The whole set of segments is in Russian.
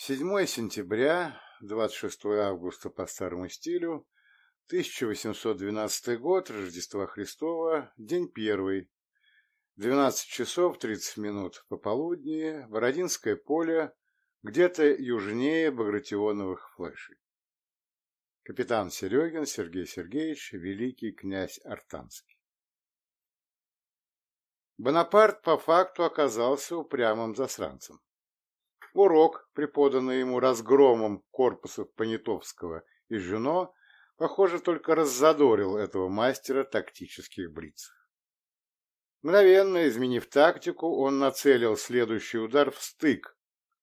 7 сентября, 26 августа по старому стилю, 1812 год, Рождества Христова, день первый, 12 часов 30 минут пополудни, Бородинское поле, где-то южнее Багратионовых флешей. Капитан Серегин Сергей Сергеевич, великий князь Артанский. Бонапарт по факту оказался упрямым засранцем. Урок, преподанный ему разгромом корпусов Понятовского и Жюно, похоже, только раззадорил этого мастера тактических блицев. Мгновенно изменив тактику, он нацелил следующий удар в стык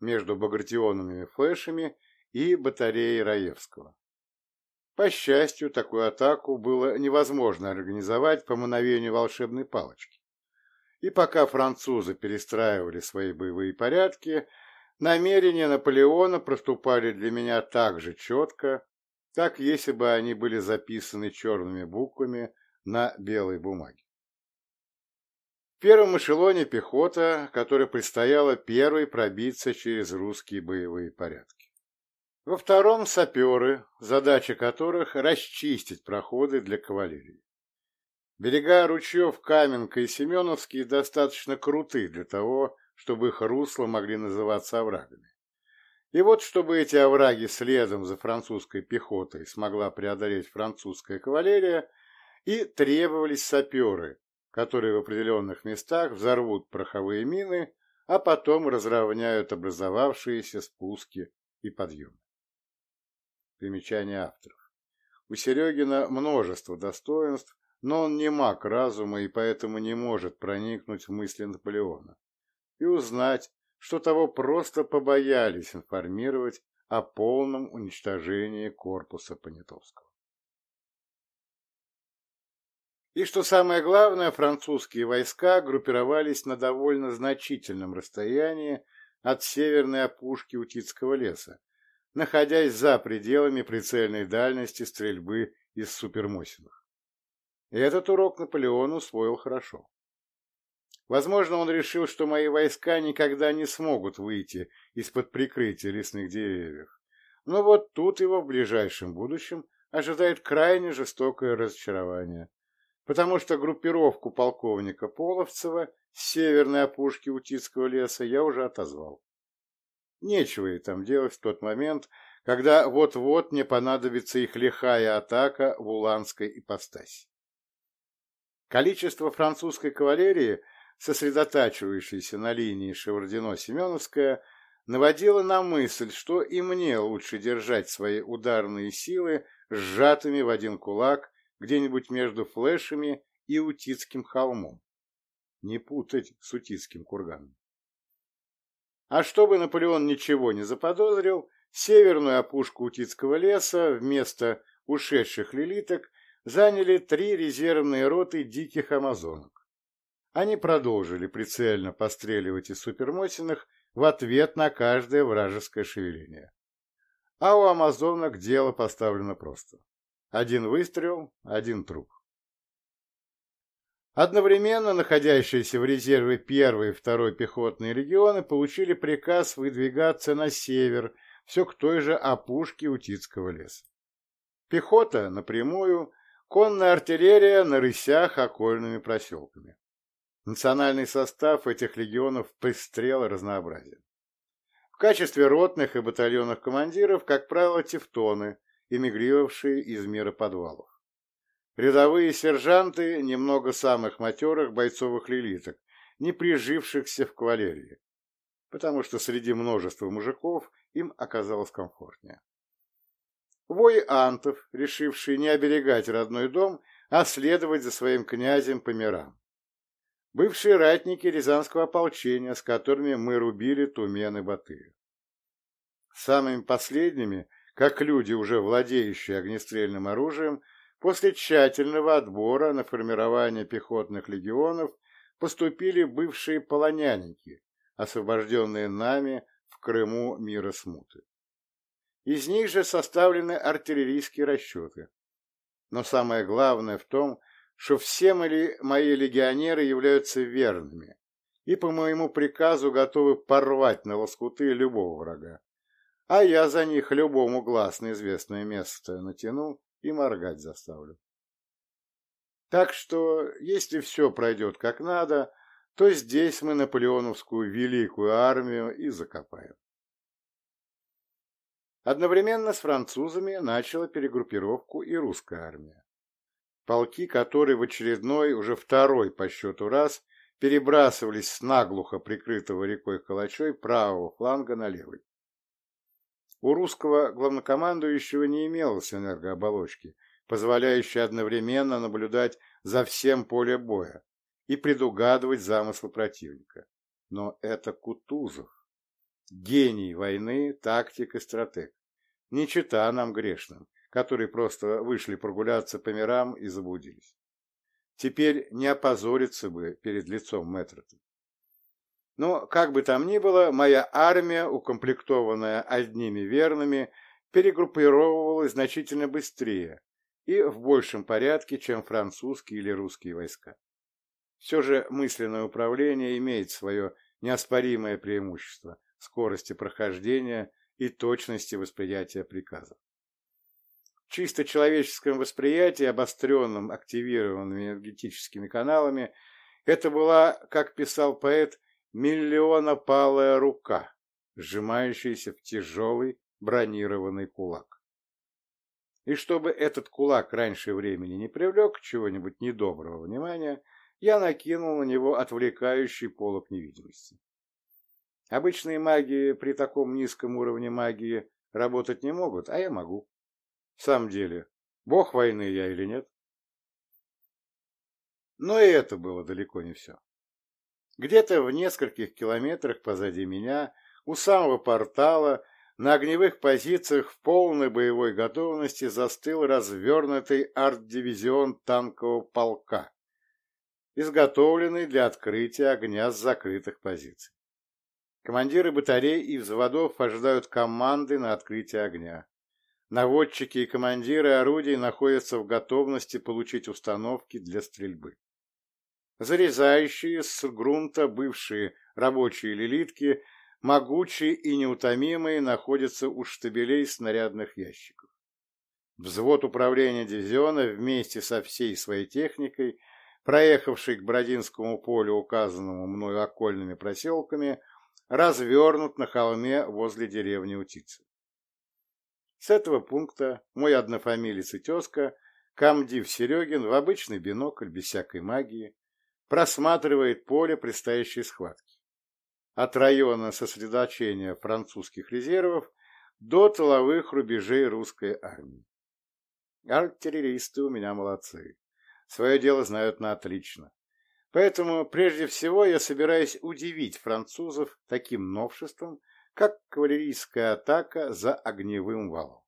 между багратионными флешами и батареей Раевского. По счастью, такую атаку было невозможно организовать по мановению волшебной палочки. И пока французы перестраивали свои боевые порядки, намерения Наполеона проступали для меня так же четко, как если бы они были записаны черными буквами на белой бумаге. В первом эшелоне пехота, которой предстояло первой пробиться через русские боевые порядки. Во втором – саперы, задача которых – расчистить проходы для кавалерии. Берега ручьев Каменка и Семеновский достаточно круты для того, чтобы их русла могли называться оврагами. И вот, чтобы эти овраги следом за французской пехотой смогла преодолеть французская кавалерия, и требовались саперы, которые в определенных местах взорвут пороховые мины, а потом разровняют образовавшиеся спуски и подъемы. Примечание авторов. У Серегина множество достоинств, но он не маг разума и поэтому не может проникнуть в мысли Наполеона и узнать, что того просто побоялись информировать о полном уничтожении корпуса Понятовского. И что самое главное, французские войска группировались на довольно значительном расстоянии от северной опушки Утицкого леса, находясь за пределами прицельной дальности стрельбы из супермосиных. Этот урок Наполеон усвоил хорошо. Возможно, он решил, что мои войска никогда не смогут выйти из-под прикрытия лесных деревьев. Но вот тут его в ближайшем будущем ожидает крайне жестокое разочарование, потому что группировку полковника Половцева с северной опушки Утицкого леса я уже отозвал. Нечего ей там делать в тот момент, когда вот-вот мне понадобится их лихая атака в уланской ипостаси. Количество французской кавалерии, сосредотачивающейся на линии Шевардино-Семеновская, наводило на мысль, что и мне лучше держать свои ударные силы сжатыми в один кулак где-нибудь между флешами и Утицким холмом. Не путать с Утицким курганом. А чтобы Наполеон ничего не заподозрил, северную опушку Утицкого леса вместо ушедших лилиток заняли три резервные роты диких амазонок. Они продолжили прицельно постреливать из супермосиных в ответ на каждое вражеское шевеление. А у амазонок дело поставлено просто. Один выстрел, один труп. Одновременно находящиеся в резерве первый и второй пехотные регионы получили приказ выдвигаться на север, все к той же опушке Утицкого леса. Пехота напрямую, конная артиллерия на рысях окольными проселками. Национальный состав этих легионов пестрел разнообразием. В качестве ротных и батальонных командиров, как правило, тевтоны, эмигрировавшие из мира подвалов. Рядовые сержанты, немного самых матерых бойцовых лилиток, не прижившихся в кавалерии, потому что среди множества мужиков им оказалось комфортнее. Вой антов, решившие не оберегать родной дом, а следовать за своим князем по мирам. Бывшие ратники Рязанского ополчения, с которыми мы рубили Тумен и Батыя. Самыми последними, как люди, уже владеющие огнестрельным оружием, После тщательного отбора на формирование пехотных легионов поступили бывшие полоняники, освобожденные нами в Крыму мира смуты. Из них же составлены артиллерийские расчеты. Но самое главное в том, что все мои легионеры являются верными и по моему приказу готовы порвать на лоскуты любого врага, а я за них любому глаз на известное место натяну и моргать заставлю. Так что, если все пройдет как надо, то здесь мы наполеоновскую великую армию и закопаем. Одновременно с французами начала перегруппировку и русская армия. Полки, которые в очередной, уже второй по счету раз, перебрасывались с наглухо прикрытого рекой Калачой правого фланга на левый. У русского главнокомандующего не имелось энергооболочки, позволяющей одновременно наблюдать за всем поле боя и предугадывать замыслы противника. Но это Кутузов. Гений войны, тактик и стратег. Не чита нам грешным, которые просто вышли прогуляться по мирам и заблудились. Теперь не опозориться бы перед лицом Мэтрота. Но, как бы там ни было, моя армия, укомплектованная одними верными, перегруппировывалась значительно быстрее и в большем порядке, чем французские или русские войска. Все же мысленное управление имеет свое неоспоримое преимущество скорости прохождения и точности восприятия приказов. Чисто человеческом восприятии, обостренном активированными энергетическими каналами, это была, как писал поэт, миллионопалая рука, сжимающаяся в тяжелый бронированный кулак. И чтобы этот кулак раньше времени не привлек чего-нибудь недоброго внимания, я накинул на него отвлекающий полок невидимости. Обычные маги при таком низком уровне магии работать не могут, а я могу. В самом деле, бог войны я или нет? Но и это было далеко не все. Где-то в нескольких километрах позади меня, у самого портала, на огневых позициях в полной боевой готовности застыл развернутый арт-дивизион танкового полка, изготовленный для открытия огня с закрытых позиций. Командиры батарей и взводов ожидают команды на открытие огня. Наводчики и командиры орудий находятся в готовности получить установки для стрельбы. Зарезающие с грунта бывшие рабочие лилитки, могучие и неутомимые, находятся у штабелей снарядных ящиков. Взвод управления дивизиона вместе со всей своей техникой, проехавший к Бродинскому полю, указанному мною окольными проселками, развернут на холме возле деревни Утицы. С этого пункта мой однофамилец и тезка, комдив Серегин, в обычный бинокль, без всякой магии, просматривает поле предстоящей схватки. От района сосредоточения французских резервов до тыловых рубежей русской армии. Артиллеристы у меня молодцы. Свое дело знают на отлично. Поэтому прежде всего я собираюсь удивить французов таким новшеством, как кавалерийская атака за огневым валом.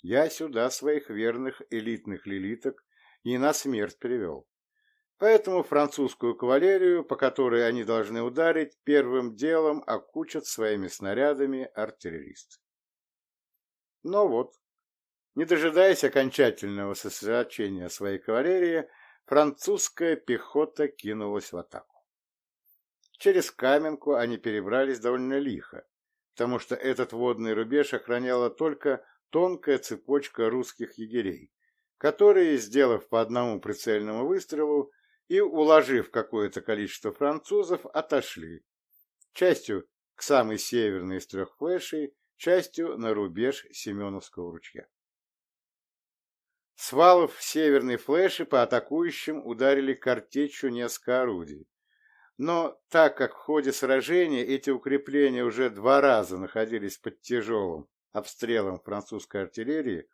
Я сюда своих верных элитных лилиток не на смерть привел. Поэтому французскую кавалерию, по которой они должны ударить, первым делом окучат своими снарядами артиллеристы. Но вот, не дожидаясь окончательного сосредоточения своей кавалерии, французская пехота кинулась в атаку. Через Каменку они перебрались довольно лихо, потому что этот водный рубеж охраняла только тонкая цепочка русских егерей, которые, сделав по одному прицельному выстрелу и уложив какое-то количество французов, отошли, частью к самой северной из трех флешей, частью на рубеж Семеновского ручья. С северной флеши по атакующим ударили картечью несколько орудий. Но так как в ходе сражения эти укрепления уже два раза находились под тяжелым обстрелом французской артиллерии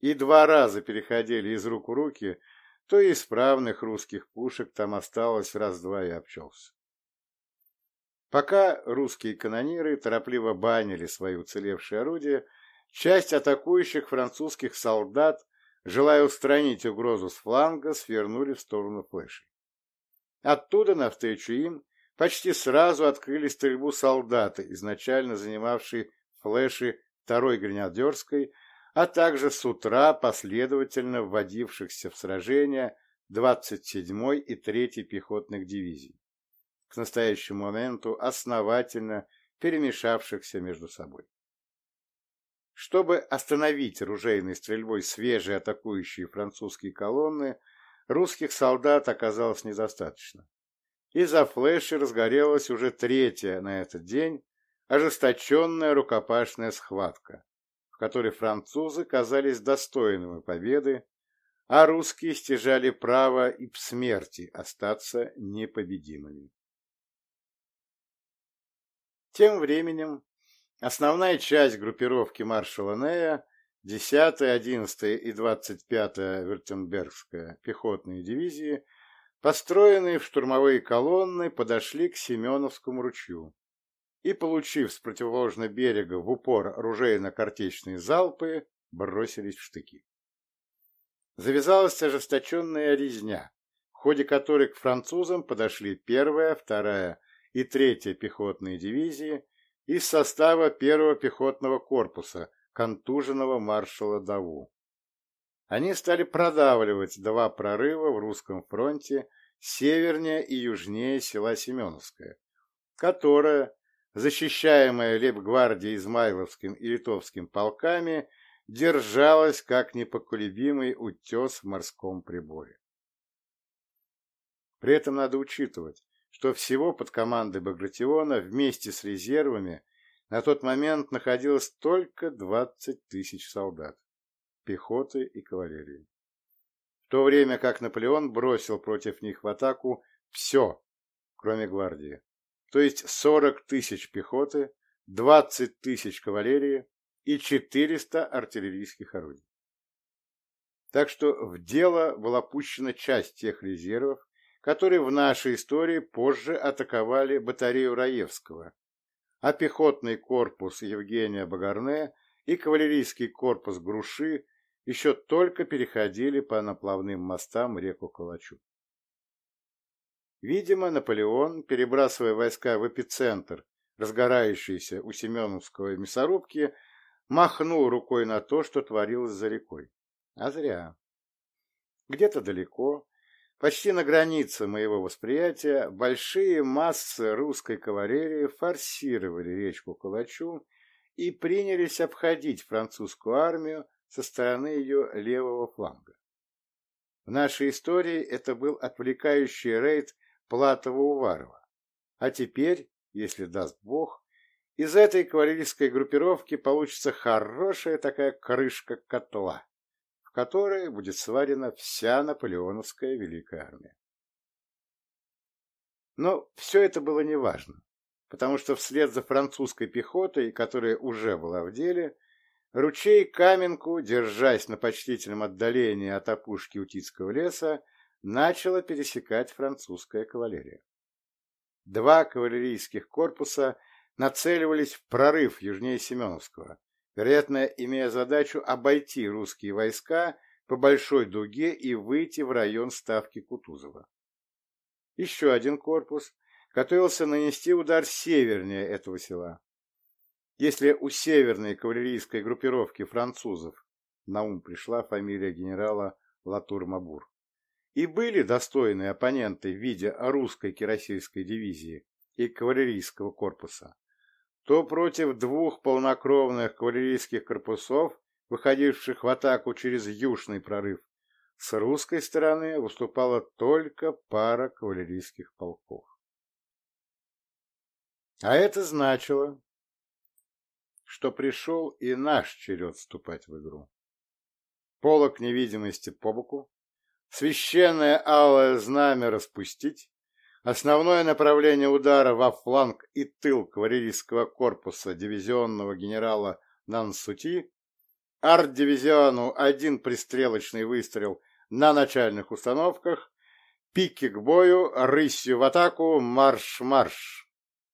и два раза переходили из рук в руки, то и исправных русских пушек там осталось раз-два и обчелся. Пока русские канониры торопливо банили свои уцелевшие орудия, часть атакующих французских солдат желая устранить угрозу с фланга, свернули в сторону флешей. Оттуда, навстречу им, почти сразу открыли стрельбу солдаты, изначально занимавшие флеши второй гренадерской, а также с утра последовательно вводившихся в сражение 27-й и 3-й пехотных дивизий, к настоящему моменту основательно перемешавшихся между собой. Чтобы остановить оружейной стрельбой свежие атакующие французские колонны, русских солдат оказалось недостаточно. Из-за флеши разгорелась уже третья на этот день ожесточенная рукопашная схватка, в которой французы казались достойными победы, а русские стяжали право и в смерти остаться непобедимыми. Тем временем основная часть группировки маршала Нея, 10-я, 11-я и 25-я Вюртембергская пехотные дивизии, построенные в штурмовые колонны, подошли к Семеновскому ручью и, получив с противоположного берега в упор оружейно-картечные залпы, бросились в штыки. Завязалась ожесточенная резня, в ходе которой к французам подошли первая, вторая и третья пехотные дивизии из состава первого пехотного корпуса контуженного маршала Даву. Они стали продавливать два прорыва в русском фронте севернее и южнее села Семеновское, которое, защищаемое лейб-гвардией Измайловским и Литовским полками, держалась как непоколебимый утес в морском приборе. При этом надо учитывать, что всего под командой Багратиона вместе с резервами на тот момент находилось только 20 тысяч солдат, пехоты и кавалерии. В то время как Наполеон бросил против них в атаку все, кроме гвардии, то есть 40 тысяч пехоты, 20 тысяч кавалерии и 400 артиллерийских орудий. Так что в дело была пущена часть тех резервов, которые в нашей истории позже атаковали батарею Раевского, а пехотный корпус Евгения Багарне и кавалерийский корпус Груши еще только переходили по наплавным мостам реку Калачу. Видимо, Наполеон, перебрасывая войска в эпицентр, разгорающийся у Семеновского мясорубки, махнул рукой на то, что творилось за рекой. А зря. Где-то далеко, почти на границе моего восприятия, большие массы русской кавалерии форсировали речку Калачу и принялись обходить французскую армию со стороны ее левого фланга. В нашей истории это был отвлекающий рейд Платова-Уварова. А теперь, если даст Бог, из этой кавалерийской группировки получится хорошая такая крышка котла, которой будет сварена вся наполеоновская Великая Армия. Но все это было неважно, потому что вслед за французской пехотой, которая уже была в деле, ручей Каменку, держась на почтительном отдалении от опушки Утицкого леса, начала пересекать французская кавалерия. Два кавалерийских корпуса нацеливались в прорыв южнее Семеновского, вероятно, имея задачу обойти русские войска по большой дуге и выйти в район ставки Кутузова. Еще один корпус готовился нанести удар севернее этого села. Если у северной кавалерийской группировки французов на ум пришла фамилия генерала Латур-Мабур, и были достойные оппоненты в виде русской кирасирской дивизии и кавалерийского корпуса, то против двух полнокровных кавалерийских корпусов, выходивших в атаку через южный прорыв, с русской стороны выступала только пара кавалерийских полков. А это значило, что пришел и наш черед вступать в игру. Полок невидимости по боку, священное алое знамя распустить, Основное направление удара во фланг и тыл кавалерийского корпуса дивизионного генерала Нансути, арт-дивизиону один пристрелочный выстрел на начальных установках, пики к бою, рысью в атаку, марш-марш.